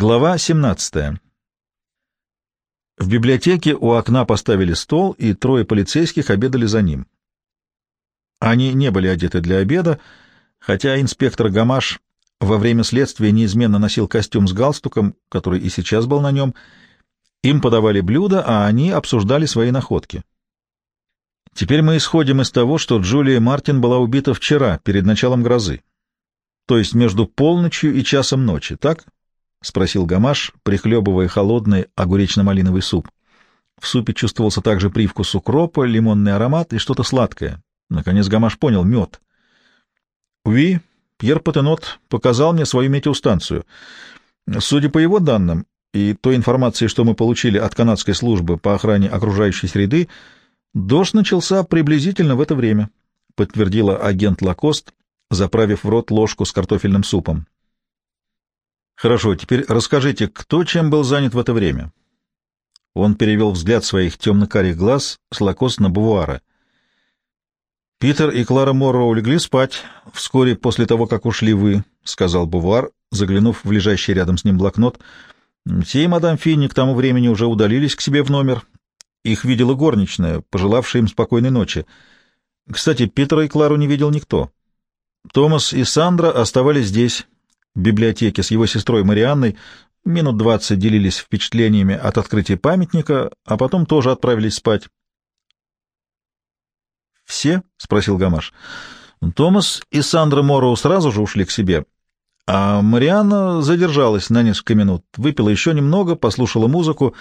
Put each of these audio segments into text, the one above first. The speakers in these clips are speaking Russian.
Глава 17. В библиотеке у окна поставили стол, и трое полицейских обедали за ним. Они не были одеты для обеда, хотя инспектор Гамаш во время следствия неизменно носил костюм с галстуком, который и сейчас был на нем. Им подавали блюда, а они обсуждали свои находки. Теперь мы исходим из того, что Джулия Мартин была убита вчера, перед началом грозы, то есть между полночью и часом ночи, так? — спросил Гамаш, прихлебывая холодный огуречно-малиновый суп. В супе чувствовался также привкус укропа, лимонный аромат и что-то сладкое. Наконец Гамаш понял — мед. «Уи, Пьер Патенот показал мне свою метеостанцию. Судя по его данным и той информации, что мы получили от канадской службы по охране окружающей среды, дождь начался приблизительно в это время», — подтвердила агент Лакост, заправив в рот ложку с картофельным супом. Хорошо, теперь расскажите, кто чем был занят в это время? Он перевел взгляд своих темно-карих глаз с Лакос на Бувуара. «Питер и Клара Морро улегли спать вскоре после того, как ушли вы», — сказал Бувуар, заглянув в лежащий рядом с ним блокнот. «Те и мадам Финни к тому времени уже удалились к себе в номер. Их видела горничная, пожелавшая им спокойной ночи. Кстати, Питера и Клару не видел никто. Томас и Сандра оставались здесь, библиотеке с его сестрой Марианной, минут двадцать делились впечатлениями от открытия памятника, а потом тоже отправились спать. «Все?» — спросил Гамаш. Томас и Сандра Морроу сразу же ушли к себе, а Марианна задержалась на несколько минут, выпила еще немного, послушала музыку.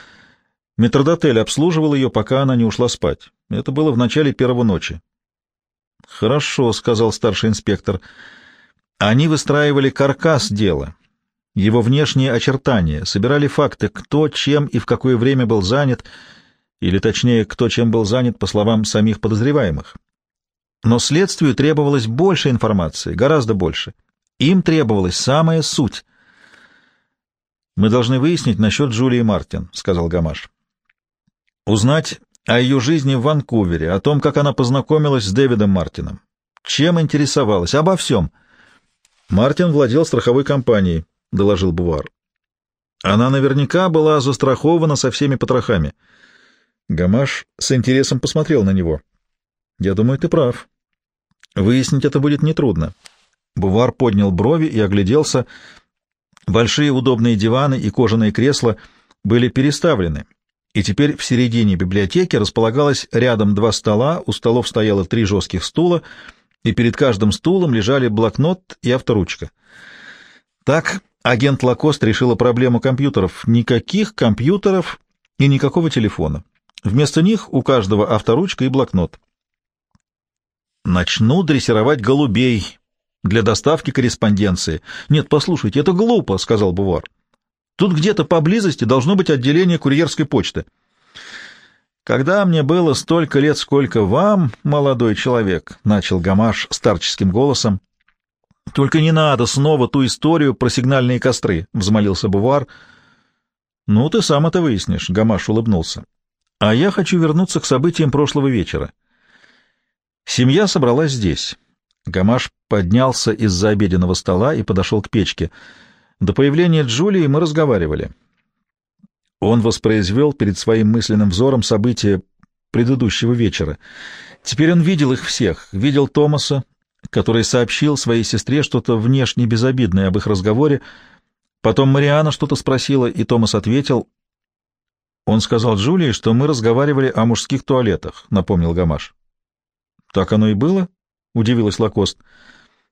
Метродотель обслуживал ее, пока она не ушла спать. Это было в начале первого ночи. «Хорошо», — сказал старший инспектор, — они выстраивали каркас дела, его внешние очертания, собирали факты, кто, чем и в какое время был занят, или точнее, кто чем был занят, по словам самих подозреваемых. Но следствию требовалось больше информации, гораздо больше. Им требовалась самая суть. «Мы должны выяснить насчет Джулии Мартин», — сказал Гамаш. «Узнать о ее жизни в Ванкувере, о том, как она познакомилась с Дэвидом Мартином, чем интересовалась, обо всем». Мартин владел страховой компанией, — доложил Бувар. Она наверняка была застрахована со всеми потрохами. Гамаш с интересом посмотрел на него. — Я думаю, ты прав. Выяснить это будет нетрудно. Бувар поднял брови и огляделся. Большие удобные диваны и кожаные кресла были переставлены, и теперь в середине библиотеки располагалось рядом два стола, у столов стояло три жестких стула — и перед каждым стулом лежали блокнот и авторучка. Так агент Лакост решила проблему компьютеров. Никаких компьютеров и никакого телефона. Вместо них у каждого авторучка и блокнот. «Начну дрессировать голубей для доставки корреспонденции. Нет, послушайте, это глупо», — сказал Бувар. «Тут где-то поблизости должно быть отделение курьерской почты». «Когда мне было столько лет, сколько вам, молодой человек», — начал Гамаш старческим голосом. «Только не надо снова ту историю про сигнальные костры», — взмолился Бувар. «Ну, ты сам это выяснишь», — Гамаш улыбнулся. «А я хочу вернуться к событиям прошлого вечера. Семья собралась здесь». Гамаш поднялся из-за обеденного стола и подошел к печке. До появления Джулии мы разговаривали. Он воспроизвел перед своим мысленным взором события предыдущего вечера. Теперь он видел их всех, видел Томаса, который сообщил своей сестре что-то внешне безобидное об их разговоре. Потом Мариана что-то спросила, и Томас ответил. Он сказал Джулии, что мы разговаривали о мужских туалетах, напомнил Гамаш. Так оно и было? удивилась Лакост.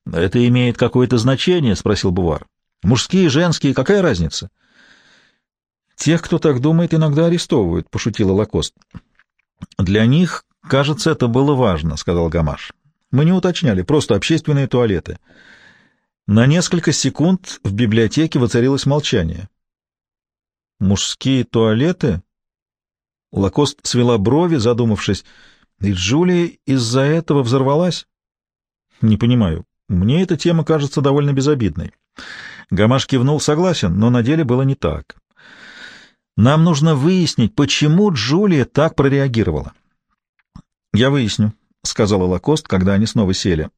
Это имеет какое-то значение, спросил Бувар. Мужские, женские, какая разница? — Тех, кто так думает, иногда арестовывают, — пошутила Лакост. — Для них, кажется, это было важно, — сказал Гамаш. — Мы не уточняли, просто общественные туалеты. На несколько секунд в библиотеке воцарилось молчание. — Мужские туалеты? Лакост свела брови, задумавшись. И Джулия из-за этого взорвалась? — Не понимаю. Мне эта тема кажется довольно безобидной. Гамаш кивнул, согласен, но на деле было не так. Нам нужно выяснить, почему Джулия так прореагировала. «Я выясню», — сказала Лакост, когда они снова сели.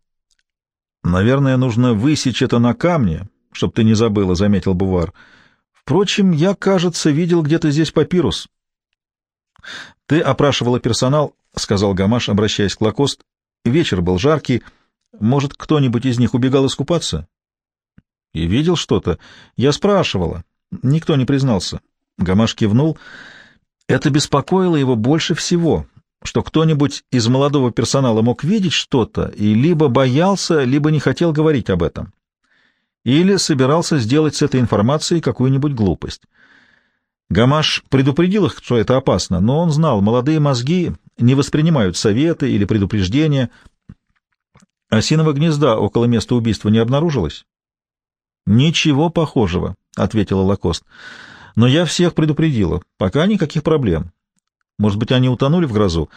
«Наверное, нужно высечь это на камне, чтобы ты не забыла», — заметил Бувар. Впрочем, я, кажется, видел где-то здесь папирус. — Ты опрашивала персонал, — сказал Гамаш, обращаясь к Лакост. — Вечер был жаркий. Может, кто-нибудь из них убегал искупаться? — И видел что-то. Я спрашивала. Никто не признался. Гамаш кивнул. Это беспокоило его больше всего, что кто-нибудь из молодого персонала мог видеть что-то и либо боялся, либо не хотел говорить об этом. Или собирался сделать с этой информацией какую-нибудь глупость. Гамаш предупредил их, что это опасно, но он знал, молодые мозги не воспринимают советы или предупреждения. Осиного гнезда около места убийства не обнаружилось? «Ничего похожего», — ответила Лакост. «Но я всех предупредила. Пока никаких проблем. Может быть, они утонули в грозу.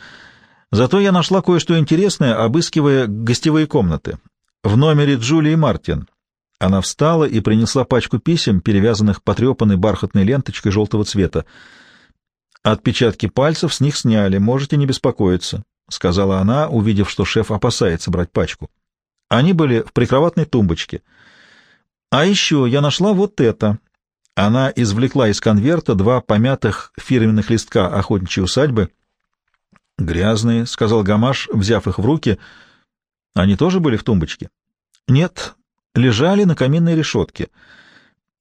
Зато я нашла кое-что интересное, обыскивая гостевые комнаты. В номере Джулии Мартин. Она встала и принесла пачку писем, перевязанных потрепанной бархатной ленточкой желтого цвета. «Отпечатки пальцев с них сняли, можете не беспокоиться», — сказала она, увидев, что шеф опасается брать пачку. Они были в прикроватной тумбочке. «А еще я нашла вот это». Она извлекла из конверта два помятых фирменных листка охотничьей усадьбы. «Грязные», — сказал Гамаш, взяв их в руки. «Они тоже были в тумбочке?» «Нет, лежали на каминной решетке.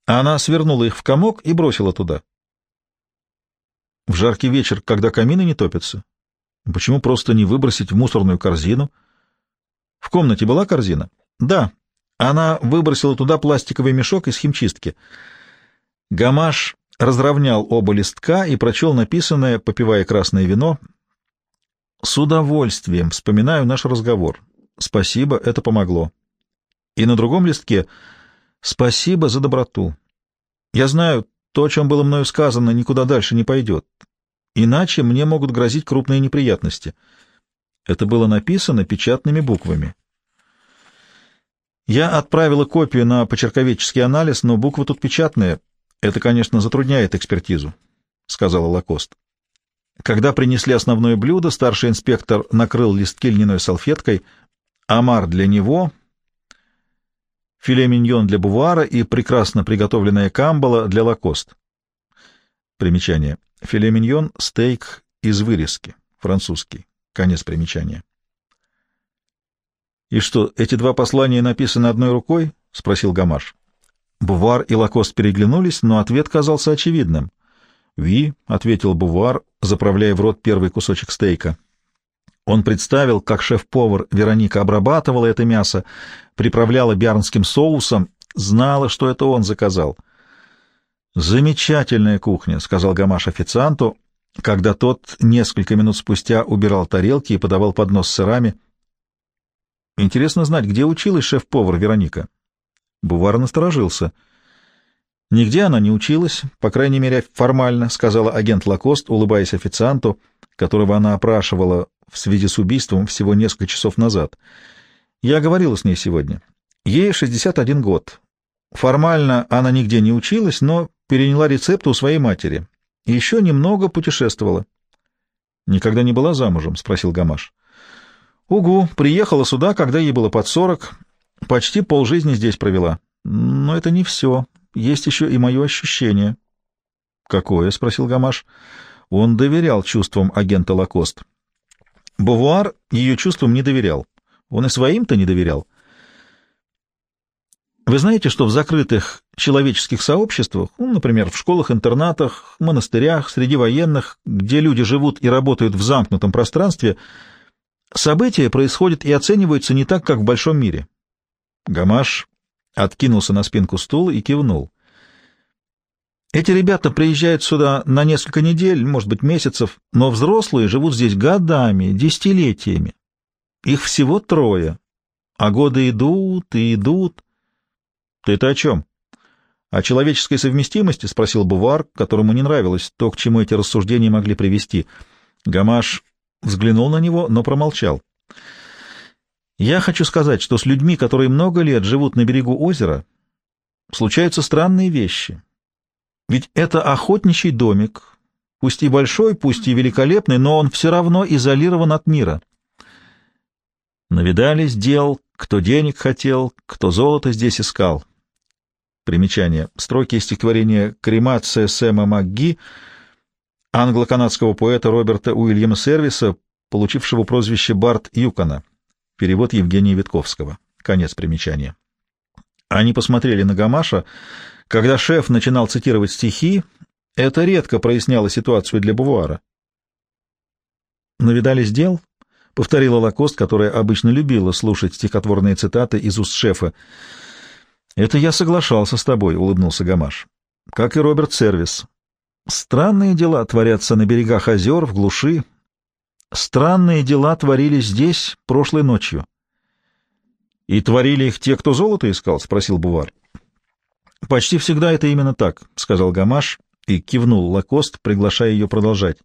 Она свернула их в комок и бросила туда. В жаркий вечер, когда камины не топятся, почему просто не выбросить в мусорную корзину? В комнате была корзина? Да. Она выбросила туда пластиковый мешок из химчистки. Гамаш разровнял оба листка и прочел написанное, попивая красное вино. «С удовольствием вспоминаю наш разговор. Спасибо, это помогло и на другом листке «Спасибо за доброту. Я знаю, то, о чем было мною сказано, никуда дальше не пойдет. Иначе мне могут грозить крупные неприятности». Это было написано печатными буквами. Я отправила копию на почерковедческий анализ, но буквы тут печатные. Это, конечно, затрудняет экспертизу, — сказала Лакост. Когда принесли основное блюдо, старший инспектор накрыл листки льняной салфеткой. Амар для него, филе миньон для бувара и прекрасно приготовленная камбала для лакост. Примечание. Филе миньон — стейк из вырезки, французский. Конец примечания. — И что, эти два послания написаны одной рукой? — спросил Гамаш. Бувар и Лакост переглянулись, но ответ казался очевидным. «Ви», — ответил Бувар, заправляя в рот первый кусочек стейка. Он представил, как шеф-повар Вероника обрабатывала это мясо, приправляла биарнским соусом, знала, что это он заказал. «Замечательная кухня», — сказал Гамаш официанту, когда тот несколько минут спустя убирал тарелки и подавал поднос с сырами. «Интересно знать, где училась шеф-повар Вероника?» Бувар насторожился. «Нигде она не училась, по крайней мере, формально», — сказала агент Лакост, улыбаясь официанту, которого она опрашивала в связи с убийством всего несколько часов назад. Я говорила с ней сегодня. Ей 61 год. Формально она нигде не училась, но переняла рецепты у своей матери. Еще немного путешествовала. «Никогда не была замужем?» — спросил Гамаш. «Угу, приехала сюда, когда ей было под сорок. Почти полжизни здесь провела. Но это не все. Есть еще и мое ощущение». «Какое?» — спросил Гамаш. Он доверял чувствам агента Лакост. Бувуар ее чувствам не доверял. Он и своим-то не доверял. Вы знаете, что в закрытых человеческих сообществах, ну, например, в школах-интернатах, монастырях, среди военных, где люди живут и работают в замкнутом пространстве, события происходят и оцениваются не так, как в большом мире? Гамаш откинулся на спинку стула и кивнул. Эти ребята приезжают сюда на несколько недель, может быть, месяцев, но взрослые живут здесь годами, десятилетиями. Их всего трое, а годы идут и идут. — Ты-то о чем? — О человеческой совместимости? — спросил Бувар, которому не нравилось то, к чему эти рассуждения могли привести. Гамаш взглянул на него, но промолчал. — Я хочу сказать, что с людьми, которые много лет живут на берегу озера, случаются странные вещи. Ведь это охотничий домик, пусть и большой, пусть и великолепный, но он все равно изолирован от мира. Навидались дел, кто денег хотел, кто золото здесь искал. Примечание. Строки из стихотворения «Кремация Сэма МакГи» англо-канадского поэта Роберта Уильяма Сервиса, получившего прозвище Барт Юкона. Перевод Евгения Витковского. Конец примечания. Они посмотрели на Гамаша. Когда шеф начинал цитировать стихи, это редко проясняло ситуацию для Бувуара. «Навидались дел?» — повторила Лакост, которая обычно любила слушать стихотворные цитаты из уст шефа. «Это я соглашался с тобой», — улыбнулся Гамаш. «Как и Роберт Сервис. Странные дела творятся на берегах озер, в глуши. Странные дела творились здесь прошлой ночью». «И творили их те, кто золото искал?» — спросил Бувар. «Почти всегда это именно так», — сказал Гамаш и кивнул Лакост, приглашая ее продолжать.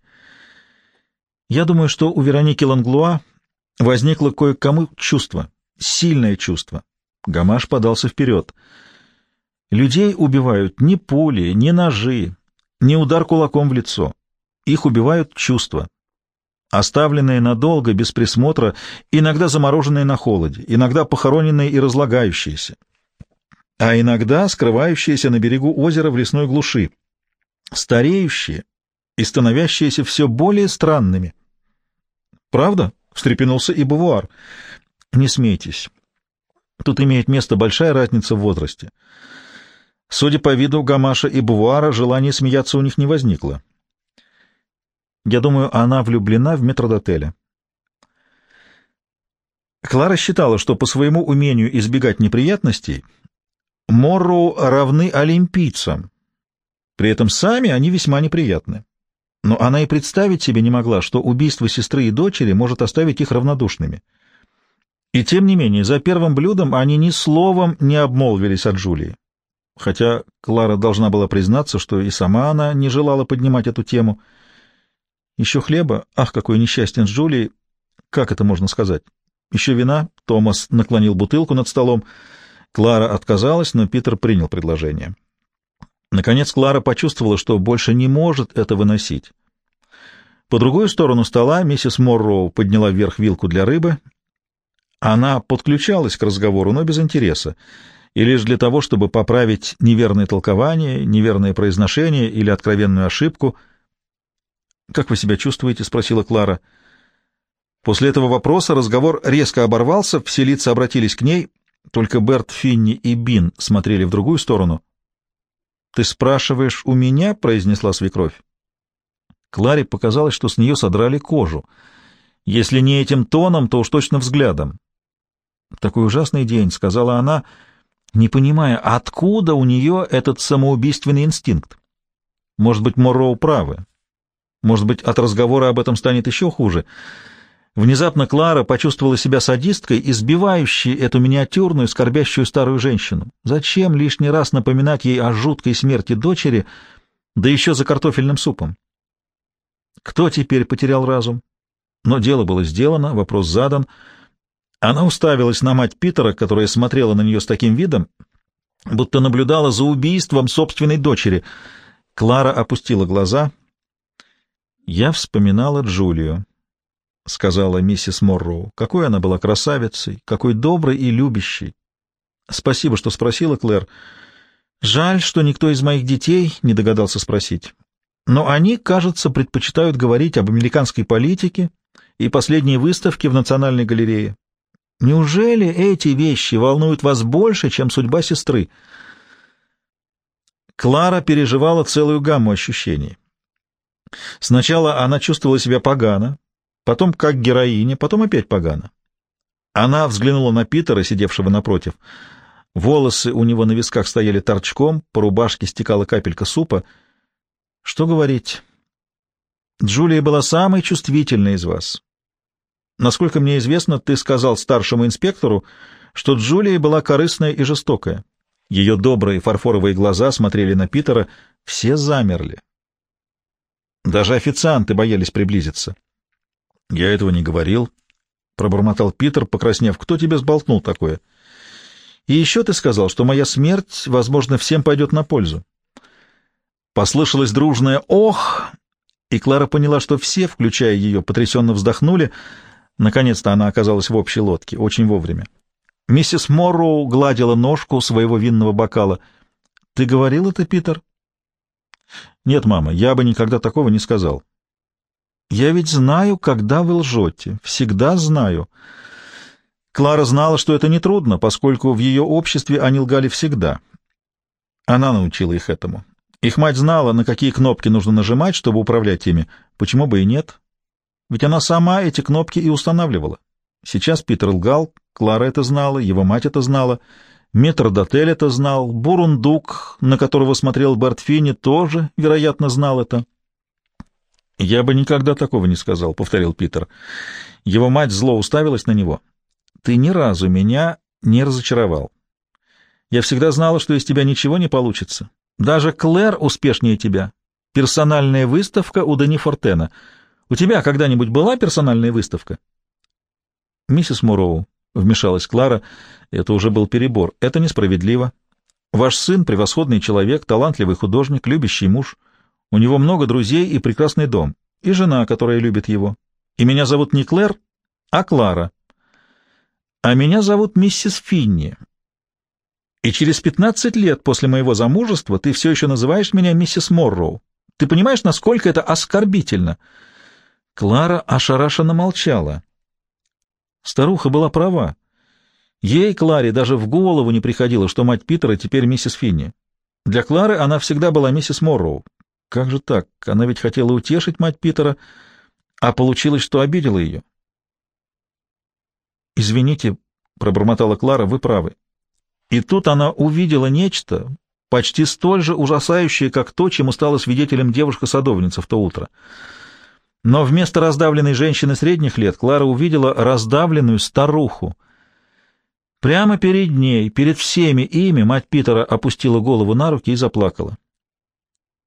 «Я думаю, что у Вероники Ланглуа возникло кое-кому чувство, сильное чувство. Гамаш подался вперед. Людей убивают не пули, не ножи, не удар кулаком в лицо. Их убивают чувства. Оставленные надолго, без присмотра, иногда замороженные на холоде, иногда похороненные и разлагающиеся, а иногда скрывающиеся на берегу озера в лесной глуши, стареющие и становящиеся все более странными. «Правда?» — встрепенулся и Бувуар. «Не смейтесь. Тут имеет место большая разница в возрасте. Судя по виду Гамаша и Бувуара, желание смеяться у них не возникло. Я думаю, она влюблена в метродотеля. Клара считала, что по своему умению избегать неприятностей Морроу равны олимпийцам. При этом сами они весьма неприятны. Но она и представить себе не могла, что убийство сестры и дочери может оставить их равнодушными. И тем не менее, за первым блюдом они ни словом не обмолвились от Джулии. Хотя Клара должна была признаться, что и сама она не желала поднимать эту тему. Еще хлеба? Ах, какой несчастен с Джулией! Как это можно сказать? Еще вина? Томас наклонил бутылку над столом. Клара отказалась, но Питер принял предложение. Наконец Клара почувствовала, что больше не может это выносить. По другую сторону стола миссис Морроу подняла вверх вилку для рыбы она подключалась к разговору, но без интереса, и лишь для того, чтобы поправить неверное толкование, неверное произношение или откровенную ошибку. «Как вы себя чувствуете?» — спросила Клара. После этого вопроса разговор резко оборвался, все лица обратились к ней, только Берт, Финни и Бин смотрели в другую сторону. «Ты спрашиваешь у меня?» — произнесла свекровь. Кларе показалось, что с нее содрали кожу. Если не этим тоном, то уж точно взглядом. Такой ужасный день, — сказала она, не понимая, откуда у нее этот самоубийственный инстинкт. Может быть, Морроу правы. Может быть, от разговора об этом станет еще хуже. Внезапно Клара почувствовала себя садисткой, избивающей эту миниатюрную, скорбящую старую женщину. Зачем лишний раз напоминать ей о жуткой смерти дочери, да еще за картофельным супом? Кто теперь потерял разум? Но дело было сделано, вопрос задан — она уставилась на мать Питера, которая смотрела на нее с таким видом, будто наблюдала за убийством собственной дочери. Клара опустила глаза. «Я вспоминала Джулию», — сказала миссис Морроу. «Какой она была красавицей, какой доброй и любящей». «Спасибо, что спросила, Клэр. Жаль, что никто из моих детей не догадался спросить. Но они, кажется, предпочитают говорить об американской политике и последней выставке в Национальной галерее. Неужели эти вещи волнуют вас больше, чем судьба сестры? Клара переживала целую гамму ощущений. Сначала она чувствовала себя погано, потом как героиня, потом опять погано. Она взглянула на Питера, сидевшего напротив. Волосы у него на висках стояли торчком, по рубашке стекала капелька супа. Что говорить? Джулия была самой чувствительной из вас. Насколько мне известно, ты сказал старшему инспектору, что Джулия была корыстная и жестокая. Ее добрые фарфоровые глаза смотрели на Питера, все замерли. Даже официанты боялись приблизиться. — Я этого не говорил, — пробормотал Питер, покраснев. — Кто тебе сболтнул такое? — И еще ты сказал, что моя смерть, возможно, всем пойдет на пользу. Послышалось дружное «Ох!», и Клара поняла, что все, включая ее, потрясенно вздохнули — Наконец-то она оказалась в общей лодке, очень вовремя. Миссис Морроу гладила ножку своего винного бокала. Ты говорил это, Питер? Нет, мама, я бы никогда такого не сказал. Я ведь знаю, когда вы лжете. Всегда знаю. Клара знала, что это нетрудно, поскольку в ее обществе они лгали всегда. Она научила их этому. Их мать знала, на какие кнопки нужно нажимать, чтобы управлять ими. Почему бы и нет? Ведь она сама эти кнопки и устанавливала. Сейчас Питер лгал, Клара это знала, его мать это знала, метрдотель это знал, Бурундук, на которого смотрел Бартфини, тоже, вероятно, знал это. «Я бы никогда такого не сказал», — повторил Питер. Его мать зло уставилась на него. «Ты ни разу меня не разочаровал. Я всегда знала, что из тебя ничего не получится. Даже Клэр успешнее тебя. Персональная выставка у Дани Фортена. У тебя когда-нибудь была персональная выставка?» «Миссис Муроу», — вмешалась Клара, — это уже был перебор. «Это несправедливо. Ваш сын — превосходный человек, талантливый художник, любящий муж». У него много друзей и прекрасный дом, и жена, которая любит его. И меня зовут не Клэр, а Клара. А меня зовут миссис Финни. И через пятнадцать лет после моего замужества ты все еще называешь меня миссис Морроу. Ты понимаешь, насколько это оскорбительно?» Клара ошарашенно молчала. Старуха была права. Ей, Кларе, даже в голову не приходило, что мать Питера теперь миссис Финни. Для Клары она всегда была миссис Морроу, как же так? Она ведь хотела утешить мать Питера, а получилось, что обидела ее. «Извините», — пробормотала Клара, — «вы правы». И тут она увидела нечто, почти столь же ужасающее, как то, чему стала свидетелем девушка-садовница в то утро. Но вместо раздавленной женщины средних лет Клара увидела раздавленную старуху. Прямо перед ней, перед всеми ими, мать Питера опустила голову на руки и заплакала.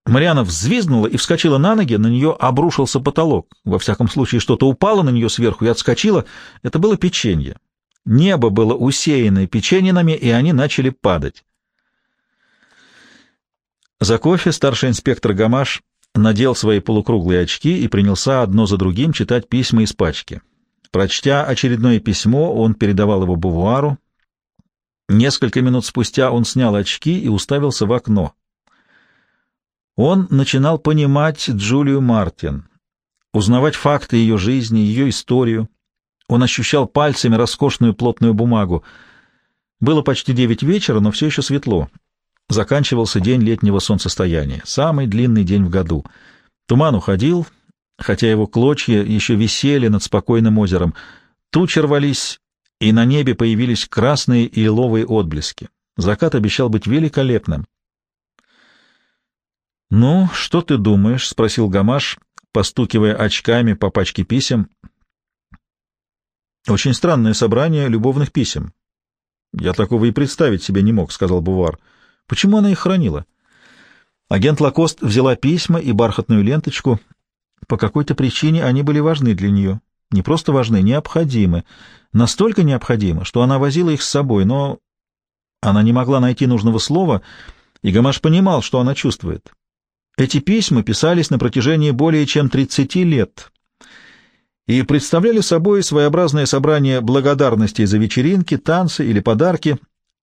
Мариана взвизгнула и вскочила на ноги, на нее обрушился потолок. Во всяком случае, что-то упало на нее сверху и отскочило. Это было печенье. Небо было усеяно печеньинами, и они начали падать. За кофе старший инспектор Гамаш надел свои полукруглые очки и принялся одно за другим читать письма из пачки. Прочтя очередное письмо, он передавал его Бувуару. Несколько минут спустя он снял очки и уставился в окно. Он начинал понимать Джулию Мартин, узнавать факты ее жизни, ее историю. Он ощущал пальцами роскошную плотную бумагу. Было почти девять вечера, но все еще светло. Заканчивался день летнего солнцестояния, самый длинный день в году. Туман уходил, хотя его клочья еще висели над спокойным озером. Тучи рвались, и на небе появились красные и лиловые отблески. Закат обещал быть великолепным. «Ну, что ты думаешь?» — спросил Гамаш, постукивая очками по пачке писем. «Очень странное собрание любовных писем». «Я такого и представить себе не мог», — сказал Бувар. «Почему она их хранила?» Агент Лакост взяла письма и бархатную ленточку. По какой-то причине они были важны для нее. Не просто важны, необходимы. Настолько необходимы, что она возила их с собой, но она не могла найти нужного слова, и Гамаш понимал, что она чувствует. Эти письма писались на протяжении более чем 30 лет и представляли собой своеобразное собрание благодарностей за вечеринки, танцы или подарки.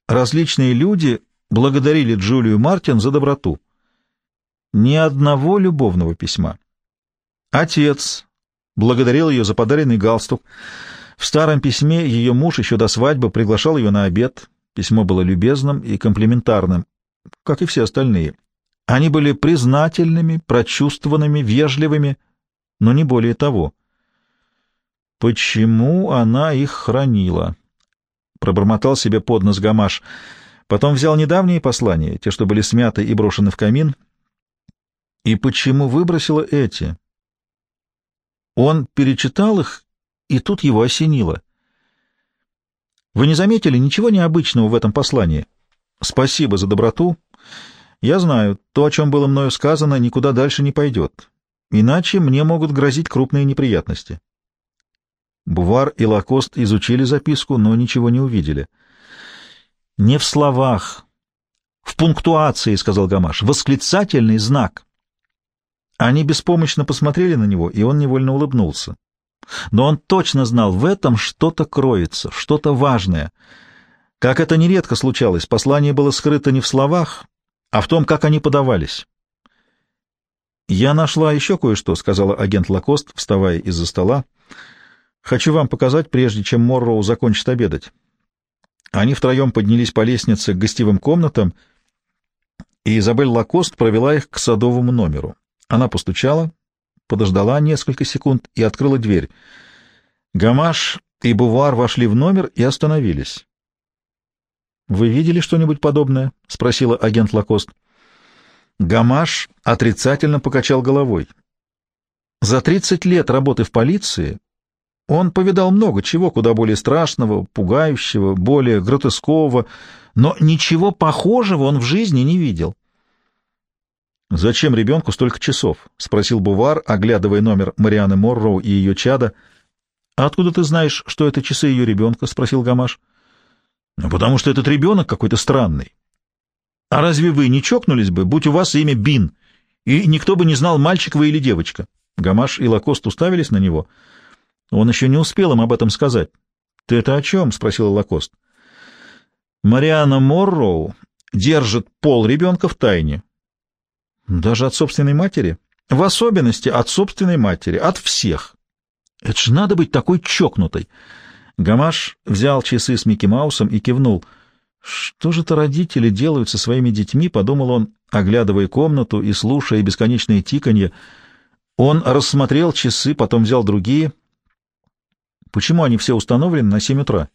Различные люди благодарили Джулию Мартин за доброту. Ни одного любовного письма. Отец благодарил ее за подаренный галстук. В старом письме ее муж еще до свадьбы приглашал ее на обед. Письмо было любезным и комплиментарным, как и все остальные. Они были признательными, прочувствованными, вежливыми, но не более того. «Почему она их хранила?» — пробормотал себе под нос Гамаш. Потом взял недавние послания, те, что были смяты и брошены в камин. «И почему выбросила эти?» Он перечитал их, и тут его осенило. «Вы не заметили ничего необычного в этом послании?» «Спасибо за доброту я знаю, то, о чем было мною сказано, никуда дальше не пойдет. Иначе мне могут грозить крупные неприятности. Бувар и Лакост изучили записку, но ничего не увидели. «Не в словах, в пунктуации», — сказал Гамаш, — «восклицательный знак». Они беспомощно посмотрели на него, и он невольно улыбнулся. Но он точно знал, в этом что-то кроется, что-то важное. Как это нередко случалось, послание было скрыто не в словах, а в том, как они подавались. «Я нашла еще кое-что», — сказала агент Лакост, вставая из-за стола. «Хочу вам показать, прежде чем Морроу закончит обедать». Они втроем поднялись по лестнице к гостевым комнатам, и Изабель Лакост провела их к садовому номеру. Она постучала, подождала несколько секунд и открыла дверь. Гамаш и Бувар вошли в номер и остановились. «Вы видели что-нибудь подобное?» — спросила агент Лакост. Гамаш отрицательно покачал головой. За 30 лет работы в полиции он повидал много чего, куда более страшного, пугающего, более гротескового, но ничего похожего он в жизни не видел. «Зачем ребенку столько часов?» — спросил Бувар, оглядывая номер Марианы Морроу и ее чада. «А откуда ты знаешь, что это часы ее ребенка?» — спросил Гамаш. «Ну, потому что этот ребенок какой-то странный. А разве вы не чокнулись бы, будь у вас имя Бин, и никто бы не знал, мальчик вы или девочка?» Гамаш и Лакост уставились на него. Он еще не успел им об этом сказать. «Ты это о чем?» — спросила Лакост. «Мариана Морроу держит пол ребенка в тайне». «Даже от собственной матери?» «В особенности от собственной матери, от всех». «Это ж надо быть такой чокнутой!» Гамаш взял часы с Микки Маусом и кивнул. «Что же-то родители делают со своими детьми?» — подумал он, оглядывая комнату и слушая бесконечные тиканье. Он рассмотрел часы, потом взял другие. «Почему они все установлены на семь утра?»